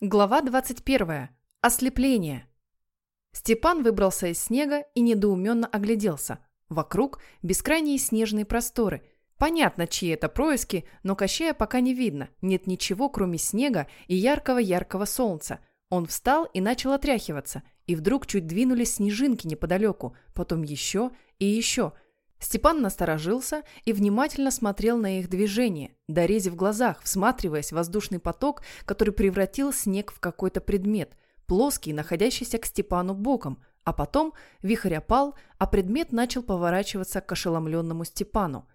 Глава 21. Ослепление. Степан выбрался из снега и недоуменно огляделся. Вокруг бескрайние снежные просторы. Понятно, чьи это происки, но Кощея пока не видно. Нет ничего, кроме снега и яркого-яркого солнца. Он встал и начал отряхиваться. И вдруг чуть двинулись снежинки неподалеку, потом еще и еще – Степан насторожился и внимательно смотрел на их движение, дорезив глазах, всматриваясь в воздушный поток, который превратил снег в какой-то предмет, плоский, находящийся к Степану боком, а потом вихрь опал, а предмет начал поворачиваться к ошеломленному Степану.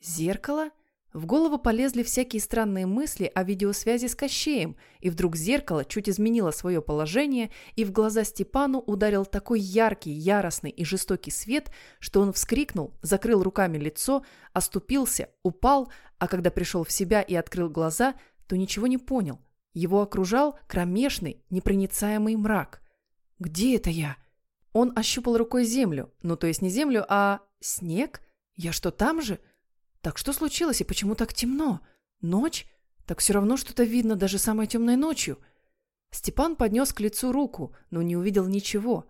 «Зеркало?» В голову полезли всякие странные мысли о видеосвязи с Кощеем, и вдруг зеркало чуть изменило свое положение, и в глаза Степану ударил такой яркий, яростный и жестокий свет, что он вскрикнул, закрыл руками лицо, оступился, упал, а когда пришел в себя и открыл глаза, то ничего не понял. Его окружал кромешный, непроницаемый мрак. «Где это я?» Он ощупал рукой землю, ну то есть не землю, а снег? Я что, там же?» Так что случилось и почему так темно? Ночь? Так все равно что-то видно даже самой темной ночью. Степан поднес к лицу руку, но не увидел ничего.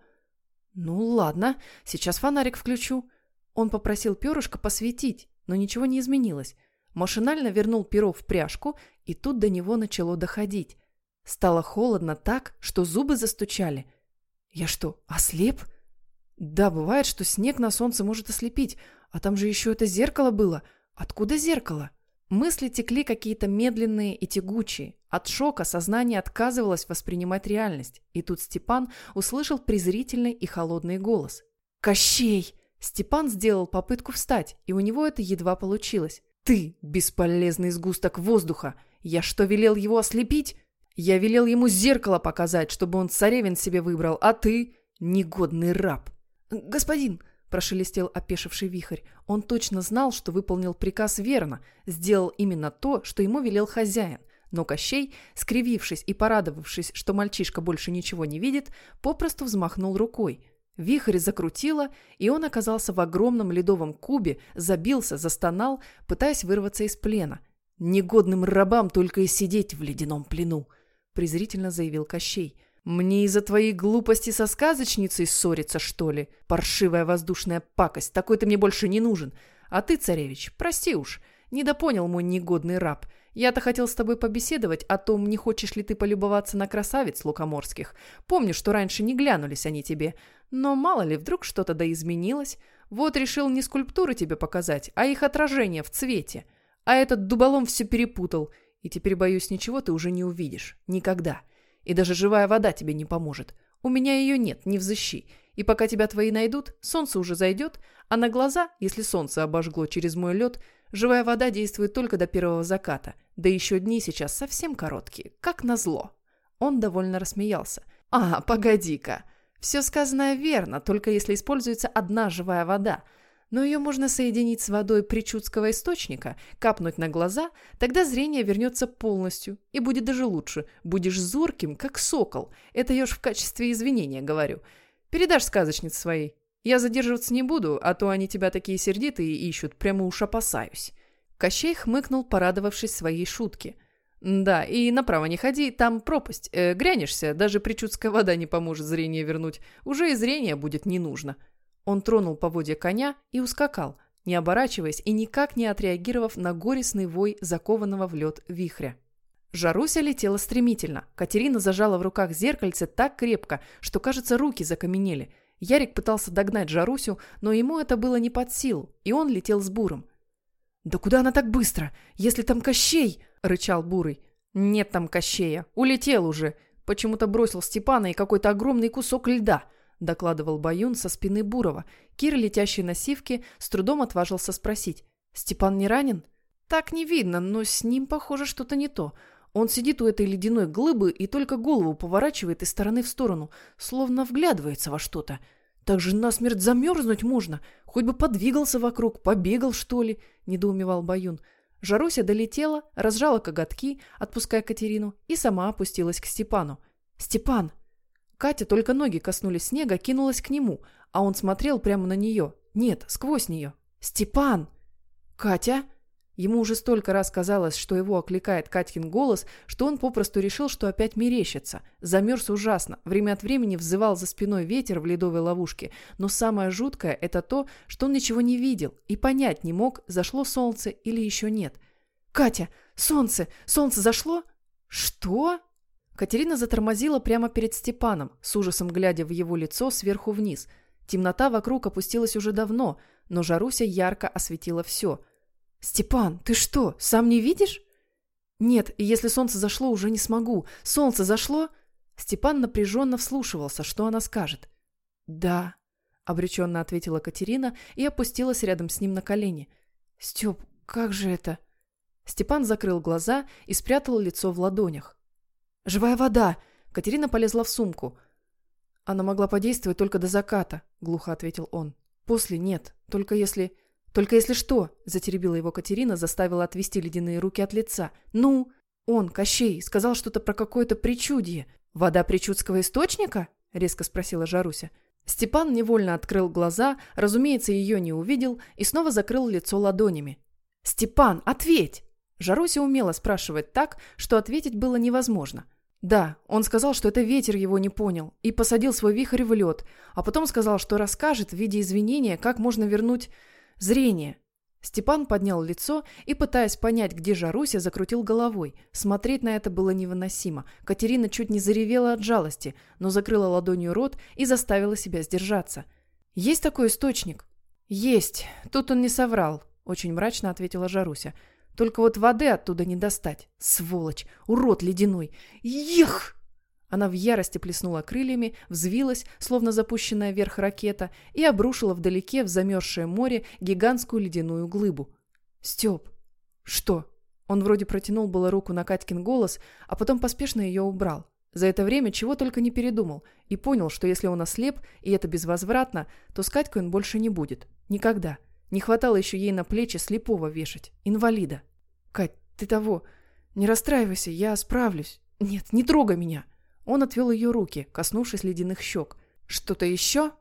Ну ладно, сейчас фонарик включу. Он попросил перышко посветить, но ничего не изменилось. Машинально вернул перо в пряжку, и тут до него начало доходить. Стало холодно так, что зубы застучали. Я что, ослеп? Да, бывает, что снег на солнце может ослепить, а там же еще это зеркало было — Откуда зеркало? Мысли текли какие-то медленные и тягучие. От шока сознание отказывалось воспринимать реальность. И тут Степан услышал презрительный и холодный голос. «Кощей!» Степан сделал попытку встать, и у него это едва получилось. «Ты, бесполезный сгусток воздуха! Я что, велел его ослепить? Я велел ему зеркало показать, чтобы он царевин себе выбрал, а ты — негодный раб!» «Господин!» – прошелестел опешивший вихрь. Он точно знал, что выполнил приказ верно, сделал именно то, что ему велел хозяин. Но Кощей, скривившись и порадовавшись, что мальчишка больше ничего не видит, попросту взмахнул рукой. Вихрь закрутило, и он оказался в огромном ледовом кубе, забился, застонал, пытаясь вырваться из плена. «Негодным рабам только и сидеть в ледяном плену», – презрительно заявил Кощей – мне из-за твоей глупости со сказочницей ссориться, что ли? Паршивая воздушная пакость, такой ты мне больше не нужен. А ты, царевич, прости уж, недопонял мой негодный раб. Я-то хотел с тобой побеседовать о том, не хочешь ли ты полюбоваться на красавиц лукоморских. Помню, что раньше не глянулись они тебе. Но мало ли, вдруг что-то да изменилось. Вот решил не скульптуры тебе показать, а их отражение в цвете. А этот дуболом все перепутал. И теперь, боюсь, ничего ты уже не увидишь. Никогда. И даже живая вода тебе не поможет. У меня ее нет, не взыщи. И пока тебя твои найдут, солнце уже зайдет, а на глаза, если солнце обожгло через мой лед, живая вода действует только до первого заката. Да еще дни сейчас совсем короткие, как назло. Он довольно рассмеялся. «А, погоди-ка. Все сказанное верно, только если используется одна живая вода – но ее можно соединить с водой причудского источника, капнуть на глаза, тогда зрение вернется полностью, и будет даже лучше. Будешь зорким, как сокол. Это я уж в качестве извинения говорю. Передашь сказочниц своей. Я задерживаться не буду, а то они тебя такие сердитые ищут, прямо уж опасаюсь». Кощей хмыкнул, порадовавшись своей шутке. «Да, и направо не ходи, там пропасть. Э, грянешься, даже причудская вода не поможет зрение вернуть. Уже и зрение будет не нужно». Он тронул поводья коня и ускакал, не оборачиваясь и никак не отреагировав на горестный вой закованного в лед вихря. Жаруся летела стремительно. Катерина зажала в руках зеркальце так крепко, что, кажется, руки закаменели. Ярик пытался догнать Жарусю, но ему это было не под силу, и он летел с Буром. «Да куда она так быстро? Если там Кощей!» – рычал Бурый. «Нет там Кощея. Улетел уже. Почему-то бросил Степана и какой-то огромный кусок льда. – докладывал Баюн со спины Бурова. Кир, летящий на сивке, с трудом отважился спросить. «Степан не ранен?» «Так не видно, но с ним, похоже, что-то не то. Он сидит у этой ледяной глыбы и только голову поворачивает из стороны в сторону, словно вглядывается во что-то. Так же насмерть замерзнуть можно. Хоть бы подвигался вокруг, побегал, что ли?» – недоумевал Баюн. Жаруся долетела, разжала коготки, отпуская Катерину, и сама опустилась к Степану. «Степан!» Катя только ноги коснулись снега, кинулась к нему, а он смотрел прямо на нее. Нет, сквозь нее. «Степан!» «Катя?» Ему уже столько раз казалось, что его окликает Катькин голос, что он попросту решил, что опять мерещится. Замерз ужасно, время от времени взывал за спиной ветер в ледовой ловушке, но самое жуткое – это то, что он ничего не видел и понять не мог, зашло солнце или еще нет. «Катя, солнце! Солнце зашло?» «Что?» Катерина затормозила прямо перед Степаном, с ужасом глядя в его лицо сверху вниз. Темнота вокруг опустилась уже давно, но Жаруся ярко осветила все – «Степан, ты что, сам не видишь?» «Нет, и если солнце зашло, уже не смогу. Солнце зашло?» Степан напряженно вслушивался, что она скажет. «Да», — обреченно ответила Катерина и опустилась рядом с ним на колени. «Степ, как же это?» Степан закрыл глаза и спрятал лицо в ладонях. «Живая вода!» Катерина полезла в сумку. «Она могла подействовать только до заката», — глухо ответил он. «После нет, только если...» «Только если что», – затеребила его Катерина, заставила отвести ледяные руки от лица. «Ну?» «Он, Кощей, сказал что-то про какое-то причудье. Вода причудского источника?» – резко спросила Жаруся. Степан невольно открыл глаза, разумеется, ее не увидел и снова закрыл лицо ладонями. «Степан, ответь!» Жаруся умела спрашивать так, что ответить было невозможно. Да, он сказал, что это ветер его не понял, и посадил свой вихрь в лед, а потом сказал, что расскажет в виде извинения, как можно вернуть Зрение. Степан поднял лицо и, пытаясь понять, где Жаруся, закрутил головой. Смотреть на это было невыносимо. Катерина чуть не заревела от жалости, но закрыла ладонью рот и заставила себя сдержаться. «Есть такой источник?» «Есть. Тут он не соврал», — очень мрачно ответила Жаруся. «Только вот воды оттуда не достать. Сволочь! Урод ледяной! Ех!» Она в ярости плеснула крыльями, взвилась, словно запущенная вверх ракета, и обрушила вдалеке в замерзшее море гигантскую ледяную глыбу. «Степ!» «Что?» Он вроде протянул было руку на Катькин голос, а потом поспешно ее убрал. За это время чего только не передумал и понял, что если он ослеп, и это безвозвратно, то с Катькой он больше не будет. Никогда. Не хватало еще ей на плечи слепого вешать. Инвалида. «Кать, ты того... Не расстраивайся, я справлюсь. Нет, не трогай меня!» Он отвел ее руки, коснувшись ледяных щек. «Что-то еще?»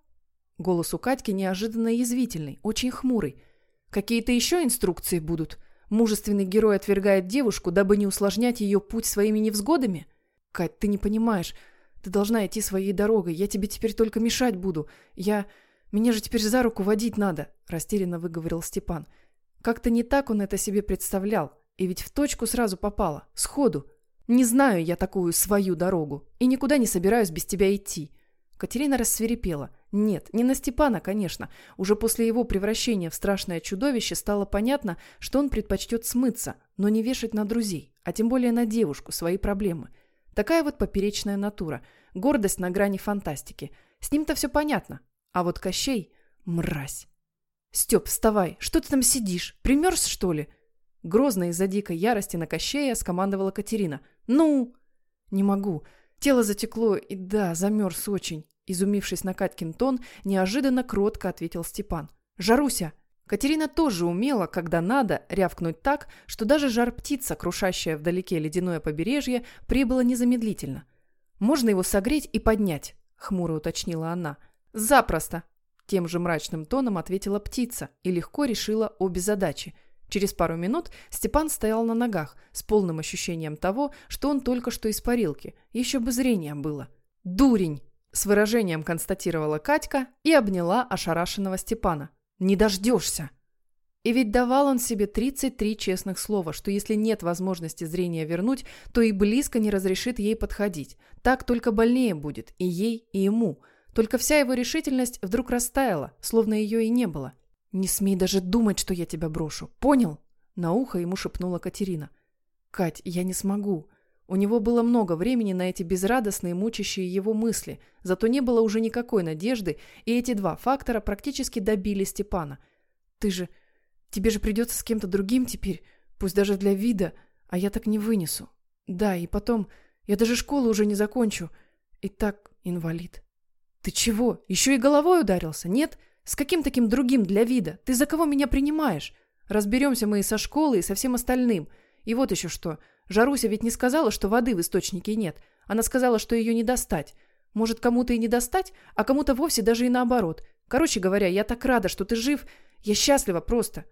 Голос у Катьки неожиданно язвительный, очень хмурый. «Какие-то еще инструкции будут? Мужественный герой отвергает девушку, дабы не усложнять ее путь своими невзгодами? Кать, ты не понимаешь. Ты должна идти своей дорогой. Я тебе теперь только мешать буду. Я... Меня же теперь за руку водить надо», – растерянно выговорил Степан. Как-то не так он это себе представлял. И ведь в точку сразу попало. Сходу. Не знаю я такую свою дорогу и никуда не собираюсь без тебя идти. Катерина рассверепела. Нет, не на Степана, конечно. Уже после его превращения в страшное чудовище стало понятно, что он предпочтет смыться, но не вешать на друзей, а тем более на девушку свои проблемы. Такая вот поперечная натура. Гордость на грани фантастики. С ним-то все понятно. А вот Кощей – мразь. «Степ, вставай! Что ты там сидишь? Примерз, что ли?» Грозно из-за дикой ярости на Кощея скомандовала Катерина. «Ну!» «Не могу. Тело затекло, и да, замерз очень». Изумившись на Катькин тон, неожиданно кротко ответил Степан. «Жаруся!» Катерина тоже умела, когда надо, рявкнуть так, что даже жар-птица, крушащая вдалеке ледяное побережье, прибыла незамедлительно. «Можно его согреть и поднять», — хмуро уточнила она. «Запросто», — тем же мрачным тоном ответила птица и легко решила обе задачи — Через пару минут Степан стоял на ногах с полным ощущением того, что он только что из парилки. Еще бы зрение было. «Дурень!» – с выражением констатировала Катька и обняла ошарашенного Степана. «Не дождешься!» И ведь давал он себе 33 честных слова, что если нет возможности зрения вернуть, то и близко не разрешит ей подходить. Так только больнее будет и ей, и ему. Только вся его решительность вдруг растаяла, словно ее и не было. «Не смей даже думать, что я тебя брошу. Понял?» На ухо ему шепнула Катерина. «Кать, я не смогу. У него было много времени на эти безрадостные, мучащие его мысли, зато не было уже никакой надежды, и эти два фактора практически добили Степана. Ты же... Тебе же придется с кем-то другим теперь, пусть даже для вида, а я так не вынесу. Да, и потом... Я даже школу уже не закончу. И так инвалид. Ты чего? Еще и головой ударился, нет? С каким таким другим для вида? Ты за кого меня принимаешь? Разберемся мы и со школой, и со всем остальным. И вот еще что. Жаруся ведь не сказала, что воды в источнике нет. Она сказала, что ее не достать. Может, кому-то и не достать, а кому-то вовсе даже и наоборот. Короче говоря, я так рада, что ты жив. Я счастлива просто.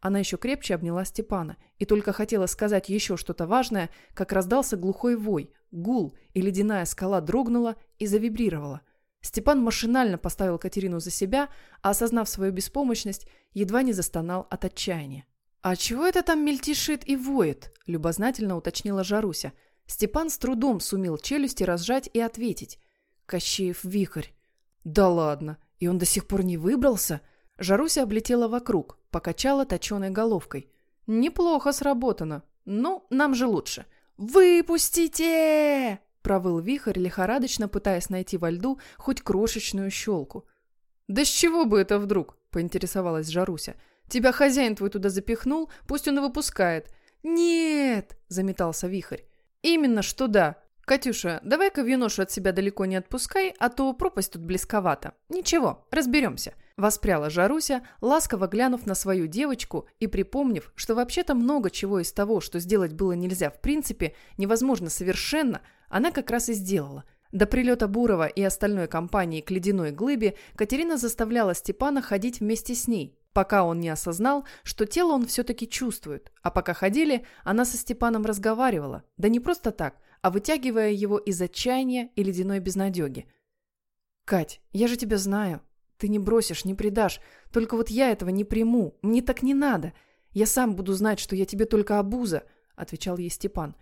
Она еще крепче обняла Степана и только хотела сказать еще что-то важное, как раздался глухой вой, гул, и ледяная скала дрогнула и завибрировала. Степан машинально поставил Катерину за себя, а осознав свою беспомощность, едва не застонал от отчаяния. «А чего это там мельтешит и воет?» – любознательно уточнила Жаруся. Степан с трудом сумел челюсти разжать и ответить. «Кощеев вихрь». «Да ладно, и он до сих пор не выбрался?» Жаруся облетела вокруг, покачала точеной головкой. «Неплохо сработано. Ну, нам же лучше». «Выпустите!» – провыл вихрь, лихорадочно пытаясь найти во льду хоть крошечную щелку. «Да с чего бы это вдруг?» – поинтересовалась Жаруся. «Тебя хозяин твой туда запихнул, пусть он и выпускает». «Нет!» – заметался вихрь. «Именно что да. Катюша, давай-ка вьюношу от себя далеко не отпускай, а то пропасть тут близковато. Ничего, разберемся. Воспряла Жаруся, ласково глянув на свою девочку и припомнив, что вообще-то много чего из того, что сделать было нельзя в принципе, невозможно совершенно, она как раз и сделала. До прилета Бурова и остальной компании к ледяной глыбе Катерина заставляла Степана ходить вместе с ней, пока он не осознал, что тело он все-таки чувствует. А пока ходили, она со Степаном разговаривала, да не просто так, а вытягивая его из отчаяния и ледяной безнадеги. «Кать, я же тебя знаю», ты не бросишь, не предашь. Только вот я этого не приму. Мне так не надо. Я сам буду знать, что я тебе только обуза», — отвечал ей Степан.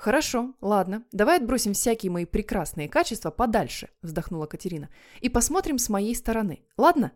«Хорошо, ладно. Давай отбросим всякие мои прекрасные качества подальше», — вздохнула Катерина. «И посмотрим с моей стороны. Ладно?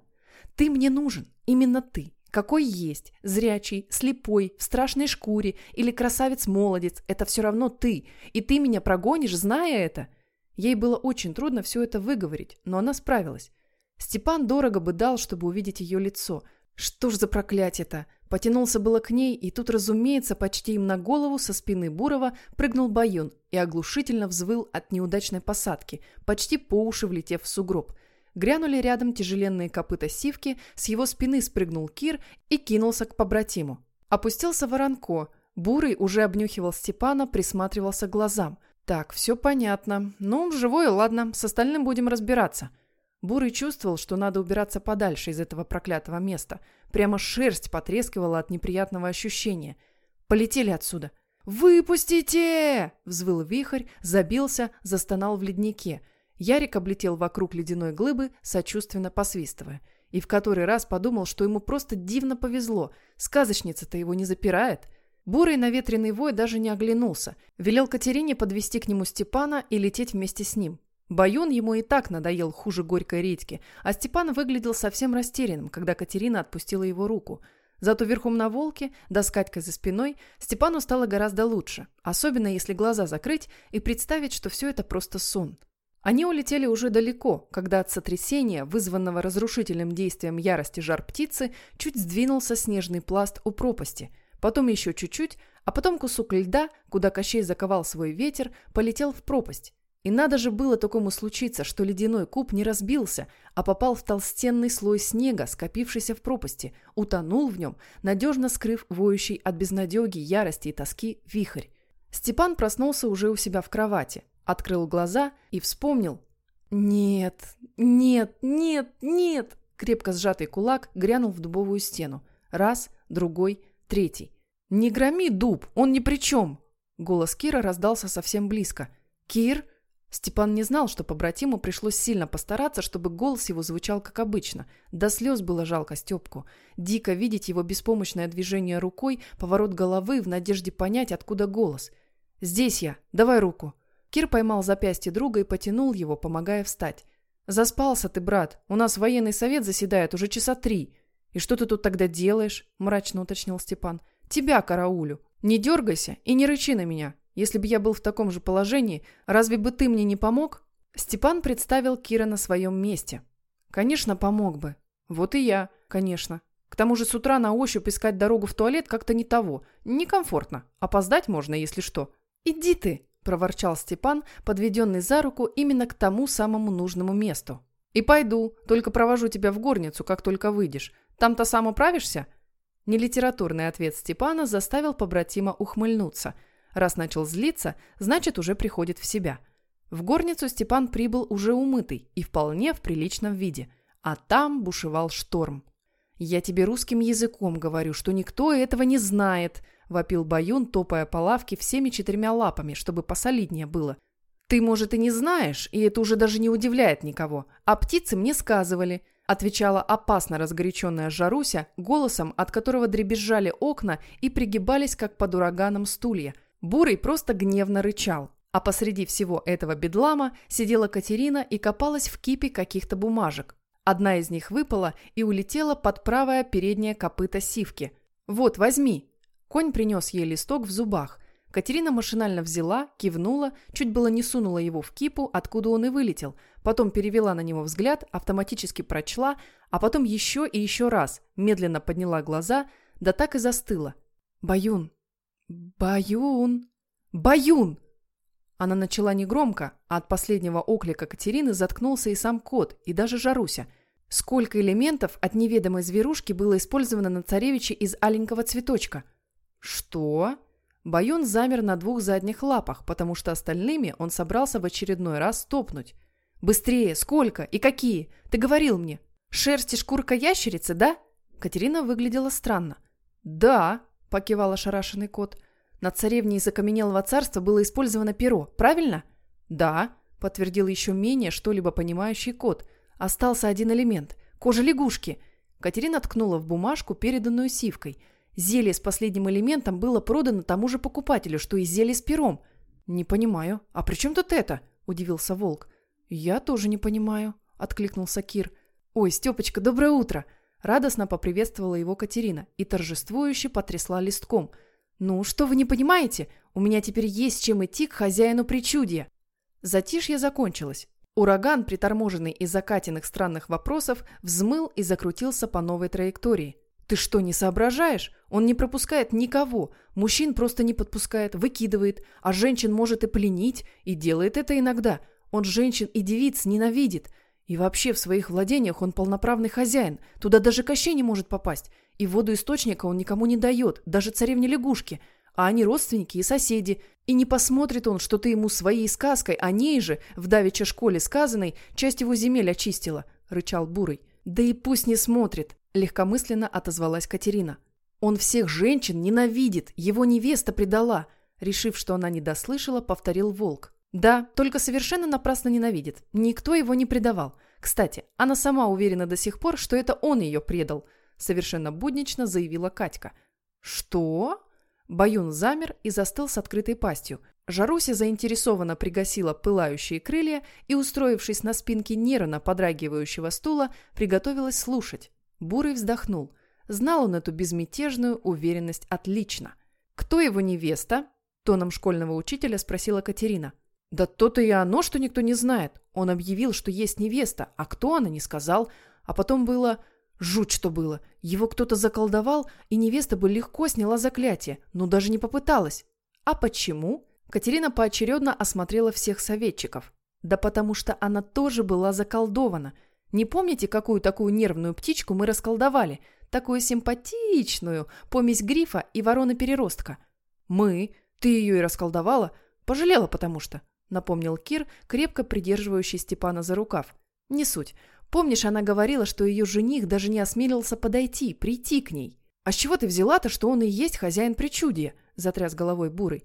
Ты мне нужен. Именно ты. Какой есть. Зрячий, слепой, в страшной шкуре или красавец-молодец. Это все равно ты. И ты меня прогонишь, зная это». Ей было очень трудно все это выговорить, но она справилась. Степан дорого бы дал, чтобы увидеть ее лицо. Что ж за проклятие-то? Потянулся было к ней, и тут, разумеется, почти им на голову со спины Бурова прыгнул Баюн и оглушительно взвыл от неудачной посадки, почти по уши влетев в сугроб. Грянули рядом тяжеленные копыта сивки, с его спины спрыгнул Кир и кинулся к побратиму. Опустился воронко. Бурый уже обнюхивал Степана, присматривался глазам. «Так, все понятно. Ну, живой, ладно, с остальным будем разбираться». Бурый чувствовал, что надо убираться подальше из этого проклятого места. Прямо шерсть потрескивала от неприятного ощущения. Полетели отсюда. «Выпустите!» – взвыл вихрь, забился, застонал в леднике. Ярик облетел вокруг ледяной глыбы, сочувственно посвистывая. И в который раз подумал, что ему просто дивно повезло. Сказочница-то его не запирает. Бурый наветренный вой даже не оглянулся. Велел Катерине подвести к нему Степана и лететь вместе с ним. Баюн ему и так надоел хуже горькой редьки, а Степан выглядел совсем растерянным, когда Катерина отпустила его руку. Зато верхом на волке, да за спиной, Степану стало гораздо лучше, особенно если глаза закрыть и представить, что все это просто сон. Они улетели уже далеко, когда от сотрясения, вызванного разрушительным действием ярости жар птицы, чуть сдвинулся снежный пласт у пропасти. Потом еще чуть-чуть, а потом кусок льда, куда Кощей заковал свой ветер, полетел в пропасть. И надо же было такому случиться, что ледяной куб не разбился, а попал в толстенный слой снега, скопившийся в пропасти, утонул в нем, надежно скрыв воющий от безнадеги, ярости и тоски вихрь. Степан проснулся уже у себя в кровати, открыл глаза и вспомнил. «Нет, нет, нет, нет!» Крепко сжатый кулак грянул в дубовую стену. Раз, другой, третий. «Не громи дуб, он ни при чем!» Голос Кира раздался совсем близко. «Кир?» Степан не знал, что побратиму пришлось сильно постараться, чтобы голос его звучал как обычно. До слез было жалко Степку. Дико видеть его беспомощное движение рукой, поворот головы в надежде понять, откуда голос. «Здесь я. Давай руку». Кир поймал запястье друга и потянул его, помогая встать. «Заспался ты, брат. У нас военный совет заседает уже часа три». «И что ты тут тогда делаешь?» – мрачно уточнил Степан. «Тебя караулю. Не дергайся и не рычи на меня. Если бы я был в таком же положении, разве бы ты мне не помог?» Степан представил Кира на своем месте. «Конечно, помог бы. Вот и я, конечно. К тому же с утра на ощупь искать дорогу в туалет как-то не того. Некомфортно. Опоздать можно, если что». «Иди ты!» – проворчал Степан, подведенный за руку именно к тому самому нужному месту. «И пойду, только провожу тебя в горницу, как только выйдешь. Там-то сам управишься?» Нелитературный ответ Степана заставил побратима ухмыльнуться – Раз начал злиться, значит, уже приходит в себя. В горницу Степан прибыл уже умытый и вполне в приличном виде, а там бушевал шторм. «Я тебе русским языком говорю, что никто этого не знает», – вопил Баюн, топая по лавке всеми четырьмя лапами, чтобы посолиднее было. «Ты, может, и не знаешь, и это уже даже не удивляет никого, а птицы мне сказывали», – отвечала опасно разгоряченная Жаруся, голосом, от которого дребезжали окна и пригибались, как под ураганом, стулья. Бурый просто гневно рычал. А посреди всего этого бедлама сидела Катерина и копалась в кипе каких-то бумажек. Одна из них выпала и улетела под правое переднее копыто сивки. «Вот, возьми!» Конь принес ей листок в зубах. Катерина машинально взяла, кивнула, чуть было не сунула его в кипу, откуда он и вылетел. Потом перевела на него взгляд, автоматически прочла, а потом еще и еще раз, медленно подняла глаза, да так и застыла. «Баюн! Баюн! Баюн!» Она начала негромко, а от последнего оклика Катерины заткнулся и сам кот, и даже Жаруся. Сколько элементов от неведомой зверушки было использовано на царевиче из аленького цветочка? Что? Баюн замер на двух задних лапах, потому что остальными он собрался в очередной раз топнуть. «Быстрее! Сколько? И какие? Ты говорил мне. Шерсть и шкурка ящерицы, да?» Катерина выглядела странно. «Да», – покивал ошарашенный кот. На царевне из окаменелого царства было использовано перо, правильно? Да, подтвердил еще менее что-либо понимающий кот. Остался один элемент – кожа лягушки. Катерина ткнула в бумажку, переданную сивкой. Зелье с последним элементом было продано тому же покупателю, что и зелье с пером. «Не понимаю. А при чем тут это?» – удивился волк. «Я тоже не понимаю», – откликнулся Кир. «Ой, Степочка, доброе утро!» Радостно поприветствовала его Катерина и торжествующе потрясла листком – «Ну, что вы не понимаете? У меня теперь есть чем идти к хозяину причудья». Затишье закончилось. Ураган, приторможенный из закатенных странных вопросов, взмыл и закрутился по новой траектории. «Ты что, не соображаешь? Он не пропускает никого. Мужчин просто не подпускает, выкидывает, а женщин может и пленить, и делает это иногда. Он женщин и девиц ненавидит. И вообще в своих владениях он полноправный хозяин. Туда даже Кощей не может попасть. И воду источника он никому не дает, даже царевне лягушки. А они родственники и соседи. И не посмотрит он, что ты ему своей сказкой о ней же, в давеча школе сказанной, часть его земель очистила, — рычал Бурый. Да и пусть не смотрит, — легкомысленно отозвалась Катерина. Он всех женщин ненавидит, его невеста предала. Решив, что она не дослышала, повторил волк. Да, только совершенно напрасно ненавидит. Никто его не предавал. Кстати, она сама уверена до сих пор, что это он ее предал –– совершенно буднично заявила Катька. «Что?» Баюн замер и застыл с открытой пастью. Жаруся заинтересованно пригасила пылающие крылья и, устроившись на спинке нервно подрагивающего стула, приготовилась слушать. Бурый вздохнул. Знал он эту безмятежную уверенность отлично. «Кто его невеста?» – тоном школьного учителя спросила Катерина. «Да то-то и оно, что никто не знает. Он объявил, что есть невеста, а кто она, не сказал. А потом было... Жуть, что было. Его кто-то заколдовал, и невеста бы легко сняла заклятие, но даже не попыталась. А почему? Катерина поочередно осмотрела всех советчиков. Да потому что она тоже была заколдована. Не помните, какую такую нервную птичку мы расколдовали? Такую симпатичную, помесь грифа и ворона-переростка. Мы? Ты ее и расколдовала? Пожалела потому что, напомнил Кир, крепко придерживающий Степана за рукав. Не суть. Помнишь, она говорила, что ее жених даже не осмелился подойти, прийти к ней? А с чего ты взяла-то, что он и есть хозяин причудия? Затряс головой Бурый.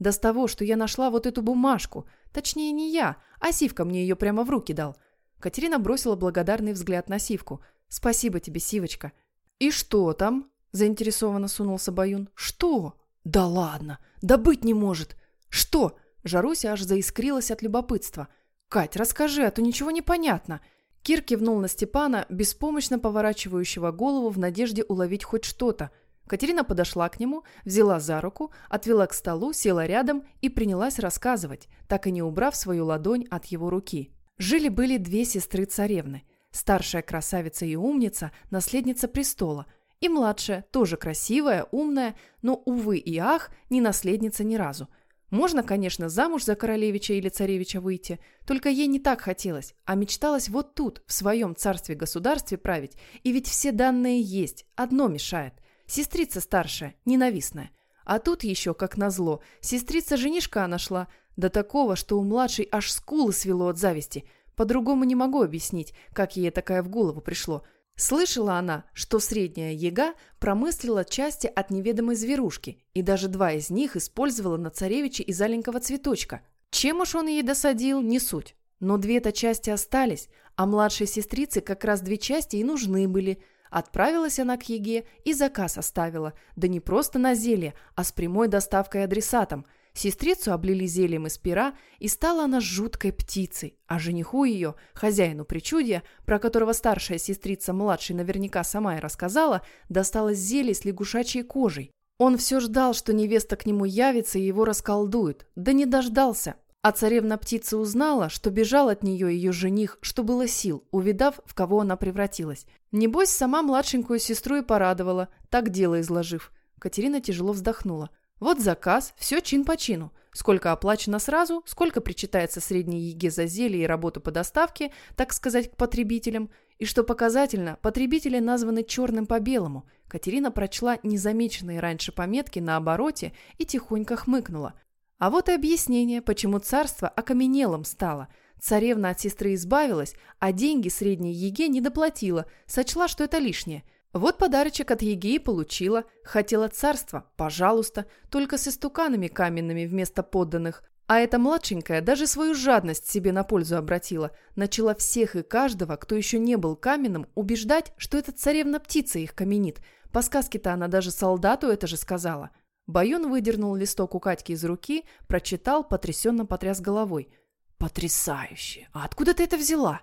Да с того, что я нашла вот эту бумажку. Точнее, не я, а Сивка мне ее прямо в руки дал. Катерина бросила благодарный взгляд на Сивку. «Спасибо тебе, Сивочка». «И что там?» – заинтересованно сунулся Баюн. «Что?» «Да ладно! Да быть не может!» «Что?» – Жаруся аж заискрилась от любопытства. «Кать, расскажи, а то ничего не понятно». Кир кивнул на Степана, беспомощно поворачивающего голову в надежде уловить хоть что-то. Катерина подошла к нему, взяла за руку, отвела к столу, села рядом и принялась рассказывать, так и не убрав свою ладонь от его руки. Жили-были две сестры-царевны. Старшая красавица и умница, наследница престола, и младшая, тоже красивая, умная, но, увы и ах, не наследница ни разу – можно, конечно, замуж за королевича или царевича выйти, только ей не так хотелось, а мечталось вот тут, в своем царстве-государстве править, и ведь все данные есть, одно мешает. Сестрица старшая, ненавистная. А тут еще, как назло, сестрица-женишка нашла, до такого, что у младшей аж скулы свело от зависти. По-другому не могу объяснить, как ей такая в голову пришло. Слышала она, что средняя яга промыслила части от неведомой зверушки, и даже два из них использовала на царевиче из аленького цветочка. Чем уж он ей досадил, не суть. Но две-то части остались, а младшей сестрице как раз две части и нужны были. Отправилась она к Еге и заказ оставила. Да не просто на зелье, а с прямой доставкой адресатом. Сестрицу облили зельем из пера, и стала она жуткой птицей. А жениху ее, хозяину причудья, про которого старшая сестрица младшей наверняка сама и рассказала, досталось зелье с лягушачьей кожей. Он все ждал, что невеста к нему явится и его расколдует. Да не дождался. А царевна-птица узнала, что бежал от нее ее жених, что было сил, увидав, в кого она превратилась. Небось, сама младшенькую сестру и порадовала, так дело изложив. Катерина тяжело вздохнула. Вот заказ, все чин по чину. Сколько оплачено сразу, сколько причитается средней еге за зелье и работу по доставке, так сказать, к потребителям. И что показательно, потребители названы черным по белому. Катерина прочла незамеченные раньше пометки на обороте и тихонько хмыкнула. А вот и объяснение, почему царство окаменелым стало. Царевна от сестры избавилась, а деньги средней еге не доплатила, сочла, что это лишнее. Вот подарочек от еги получила. Хотела царство, пожалуйста, только с истуканами каменными вместо подданных. А эта младшенькая даже свою жадность себе на пользу обратила. Начала всех и каждого, кто еще не был каменным, убеждать, что эта царевна-птица их каменит. По сказке-то она даже солдату это же сказала. Баюн выдернул листок у Катьки из руки, прочитал, потрясенно потряс головой. «Потрясающе! А откуда ты это взяла?»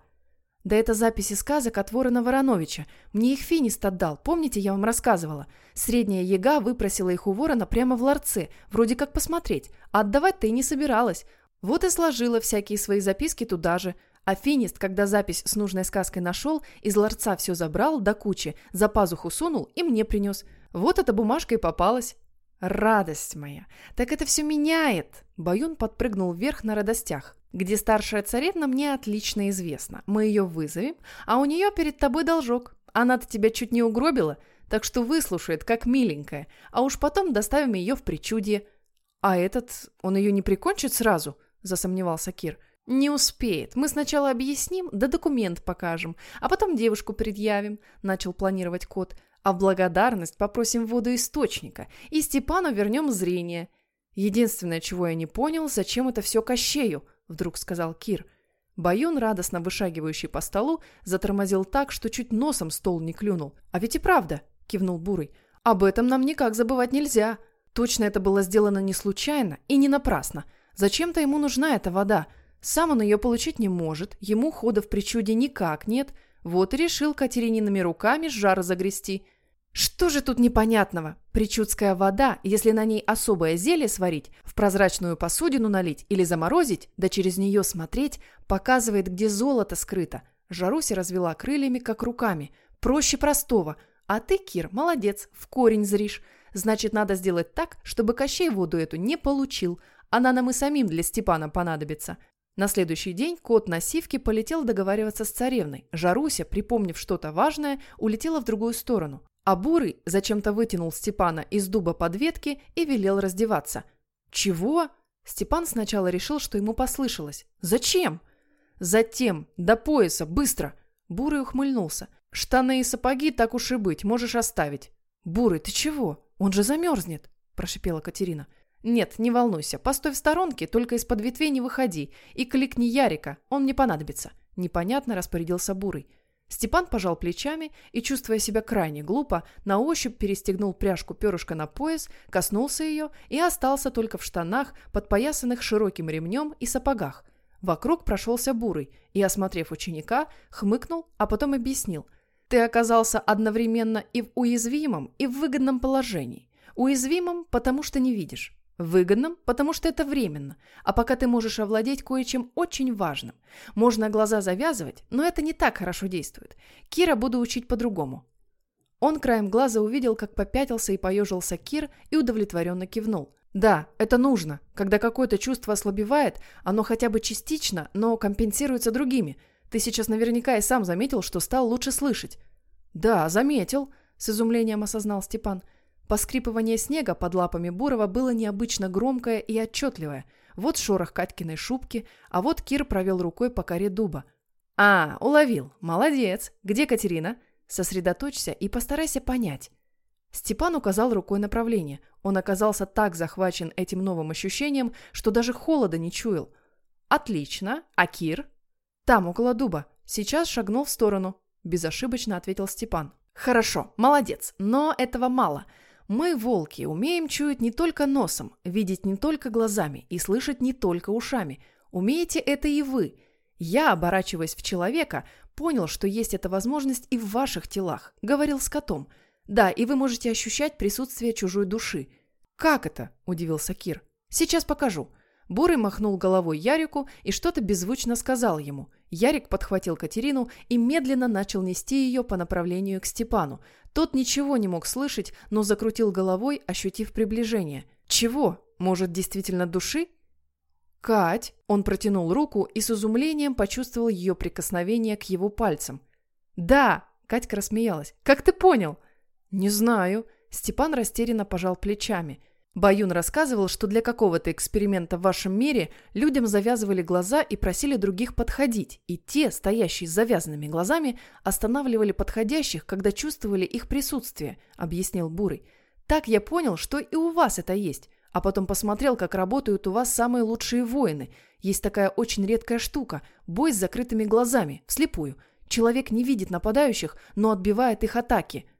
«Да это записи сказок от Ворона Вороновича. Мне их Финист отдал, помните, я вам рассказывала? Средняя яга выпросила их у Ворона прямо в ларце, вроде как посмотреть, а отдавать-то и не собиралась. Вот и сложила всякие свои записки туда же. А Финист, когда запись с нужной сказкой нашел, из ларца все забрал до кучи, за пазуху сунул и мне принес. Вот эта бумажка и попалась. «Радость моя! Так это все меняет!» Баюн подпрыгнул вверх на радостях. «Где старшая царевна, мне отлично известно. Мы ее вызовем, а у нее перед тобой должок. Она-то тебя чуть не угробила, так что выслушает, как миленькая, а уж потом доставим ее в причудье». «А этот, он ее не прикончит сразу?» – засомневался Кир. «Не успеет. Мы сначала объясним, да документ покажем, а потом девушку предъявим», – начал планировать кот а в благодарность попросим воду источника, и Степану вернем зрение. Единственное, чего я не понял, зачем это все Кощею, вдруг сказал Кир. Баюн, радостно вышагивающий по столу, затормозил так, что чуть носом стол не клюнул. «А ведь и правда», — кивнул Бурый, — «об этом нам никак забывать нельзя. Точно это было сделано не случайно и не напрасно. Зачем-то ему нужна эта вода. Сам он ее получить не может, ему хода в причуде никак нет. Вот и решил Катериниными руками жар загрести. Что же тут непонятного? Причудская вода, если на ней особое зелье сварить, в прозрачную посудину налить или заморозить, да через нее смотреть, показывает, где золото скрыто. Жаруся развела крыльями, как руками. Проще простого. А ты, Кир, молодец, в корень зришь. Значит, надо сделать так, чтобы Кощей воду эту не получил. Она нам и самим для Степана понадобится. На следующий день кот на сивке полетел договариваться с царевной. Жаруся, припомнив что-то важное, улетела в другую сторону. А Бурый зачем-то вытянул Степана из дуба под ветки и велел раздеваться. «Чего?» Степан сначала решил, что ему послышалось. «Зачем?» «Затем, до пояса, быстро!» Бурый ухмыльнулся. «Штаны и сапоги, так уж и быть, можешь оставить». «Бурый, ты чего? Он же замерзнет!» Прошипела Катерина. «Нет, не волнуйся, постой в сторонке, только из-под ветвей не выходи. И кликни Ярика, он мне понадобится». Непонятно распорядился Бурый. Степан пожал плечами и, чувствуя себя крайне глупо, на ощупь перестегнул пряжку перышка на пояс, коснулся ее и остался только в штанах, подпоясанных широким ремнем и сапогах. Вокруг прошелся бурый и, осмотрев ученика, хмыкнул, а потом объяснил. «Ты оказался одновременно и в уязвимом, и в выгодном положении. Уязвимом, потому что не видишь. Выгодным, потому что это временно, а пока ты можешь овладеть кое-чем очень важным. Можно глаза завязывать, но это не так хорошо действует. Кира буду учить по-другому. Он краем глаза увидел, как попятился и поежился Кир и удовлетворенно кивнул. Да, это нужно. Когда какое-то чувство ослабевает, оно хотя бы частично, но компенсируется другими. Ты сейчас наверняка и сам заметил, что стал лучше слышать. Да, заметил, с изумлением осознал Степан. Поскрипывание снега под лапами Бурова было необычно громкое и отчетливое. Вот шорох Катькиной шубки, а вот Кир провел рукой по коре дуба. «А, уловил. Молодец. Где Катерина?» Сосредоточься и постарайся понять. Степан указал рукой направление. Он оказался так захвачен этим новым ощущением, что даже холода не чуял. «Отлично. А Кир?» «Там, около дуба. Сейчас шагнул в сторону», – безошибочно ответил Степан. «Хорошо, молодец, но этого мало. Мы, волки, умеем чуять не только носом, видеть не только глазами и слышать не только ушами. Умеете это и вы. Я, оборачиваясь в человека, понял, что есть эта возможность и в ваших телах», – говорил с котом – да, и вы можете ощущать присутствие чужой души. Как это? Удивился Кир. Сейчас покажу. Бурый махнул головой Ярику и что-то беззвучно сказал ему. Ярик подхватил Катерину и медленно начал нести ее по направлению к Степану. Тот ничего не мог слышать, но закрутил головой, ощутив приближение. Чего? Может, действительно души? Кать! Он протянул руку и с изумлением почувствовал ее прикосновение к его пальцам. Да! Катька рассмеялась. Как ты понял? «Не знаю». Степан растерянно пожал плечами. Баюн рассказывал, что для какого-то эксперимента в вашем мире людям завязывали глаза и просили других подходить, и те, стоящие с завязанными глазами, останавливали подходящих, когда чувствовали их присутствие, объяснил Бурый. Так я понял, что и у вас это есть, а потом посмотрел, как работают у вас самые лучшие воины. Есть такая очень редкая штука – бой с закрытыми глазами, вслепую. Человек не видит нападающих, но отбивает их атаки –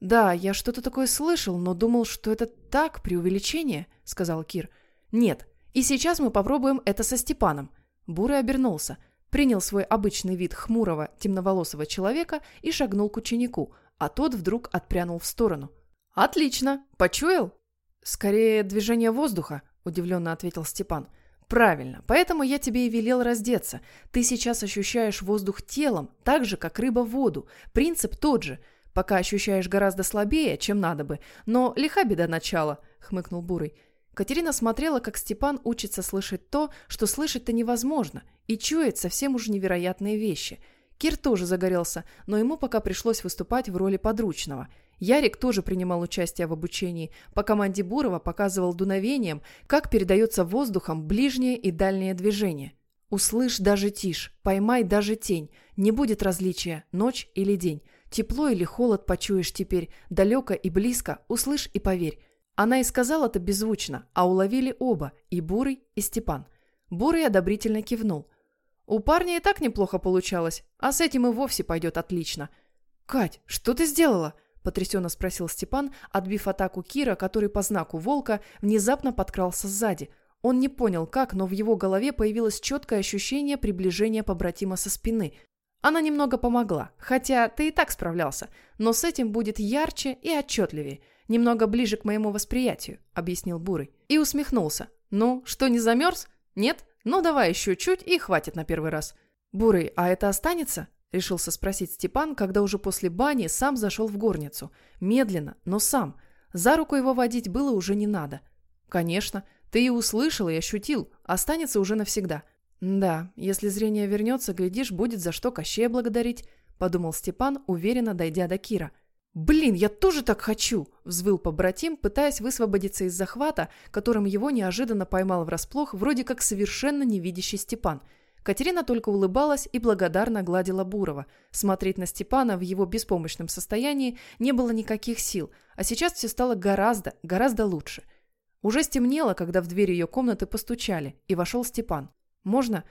«Да, я что-то такое слышал, но думал, что это так, преувеличение», — сказал Кир. «Нет, и сейчас мы попробуем это со Степаном». Бурый обернулся, принял свой обычный вид хмурого, темноволосого человека и шагнул к ученику, а тот вдруг отпрянул в сторону. «Отлично! Почуял?» «Скорее, движение воздуха», — удивленно ответил Степан. «Правильно, поэтому я тебе и велел раздеться. Ты сейчас ощущаешь воздух телом, так же, как рыба воду. Принцип тот же — Пока ощущаешь гораздо слабее, чем надо бы. Но лиха беда начала», — хмыкнул Бурый. Катерина смотрела, как Степан учится слышать то, что слышать-то невозможно, и чует совсем уж невероятные вещи. Кир тоже загорелся, но ему пока пришлось выступать в роли подручного. Ярик тоже принимал участие в обучении. По команде Бурова показывал дуновением, как передается воздухом ближнее и дальнее движение. «Услышь даже тишь, поймай даже тень, не будет различия, ночь или день». Тепло или холод почуешь теперь, далеко и близко, услышь и поверь. Она и сказала это беззвучно, а уловили оба, и Бурый, и Степан. Бурый одобрительно кивнул. У парня и так неплохо получалось, а с этим и вовсе пойдет отлично. «Кать, что ты сделала?» – потрясенно спросил Степан, отбив атаку Кира, который по знаку волка внезапно подкрался сзади. Он не понял как, но в его голове появилось четкое ощущение приближения побратима со спины – она немного помогла, хотя ты и так справлялся, но с этим будет ярче и отчетливее, немного ближе к моему восприятию», — объяснил Бурый. И усмехнулся. «Ну, что, не замерз? Нет? Ну, давай еще чуть и хватит на первый раз». «Бурый, а это останется?» — решился спросить Степан, когда уже после бани сам зашел в горницу. Медленно, но сам. За руку его водить было уже не надо. «Конечно, ты и услышал, и ощутил. Останется уже навсегда». «Да, если зрение вернется, глядишь, будет за что Кощея благодарить», — подумал Степан, уверенно дойдя до Кира. «Блин, я тоже так хочу!» — взвыл побратим, пытаясь высвободиться из захвата, которым его неожиданно поймал врасплох вроде как совершенно невидящий Степан. Катерина только улыбалась и благодарно гладила Бурова. Смотреть на Степана в его беспомощном состоянии не было никаких сил, а сейчас все стало гораздо, гораздо лучше. Уже стемнело, когда в дверь ее комнаты постучали, и вошел Степан. «Можно?»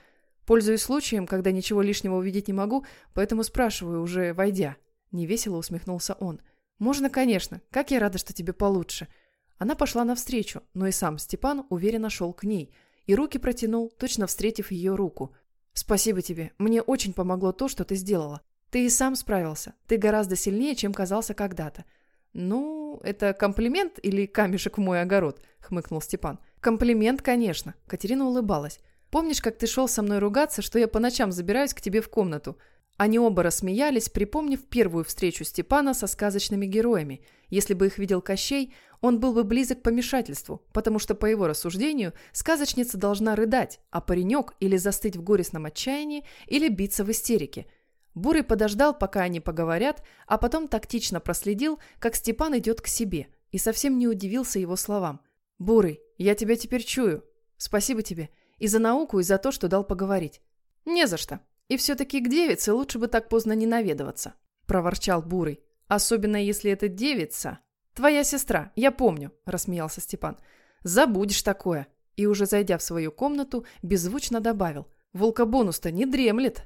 Пользуюсь случаем, когда ничего лишнего увидеть не могу, поэтому спрашиваю, уже войдя. Невесело усмехнулся он. «Можно, конечно. Как я рада, что тебе получше». Она пошла навстречу, но и сам Степан уверенно шел к ней и руки протянул, точно встретив ее руку. «Спасибо тебе. Мне очень помогло то, что ты сделала. Ты и сам справился. Ты гораздо сильнее, чем казался когда-то». «Ну, это комплимент или камешек в мой огород?» — хмыкнул Степан. «Комплимент, конечно». Катерина улыбалась. Помнишь, как ты шел со мной ругаться, что я по ночам забираюсь к тебе в комнату? Они оба рассмеялись, припомнив первую встречу Степана со сказочными героями. Если бы их видел Кощей, он был бы близок к помешательству, потому что, по его рассуждению, сказочница должна рыдать, а паренек или застыть в горестном отчаянии, или биться в истерике. Бурый подождал, пока они поговорят, а потом тактично проследил, как Степан идет к себе, и совсем не удивился его словам. «Бурый, я тебя теперь чую. Спасибо тебе. И за науку, и за то, что дал поговорить. Не за что. И все-таки к девице лучше бы так поздно не наведываться. – проворчал Бурый. «Особенно если это девица». «Твоя сестра, я помню», – рассмеялся Степан. «Забудешь такое». И уже зайдя в свою комнату, беззвучно добавил. «Волкобонус-то не дремлет».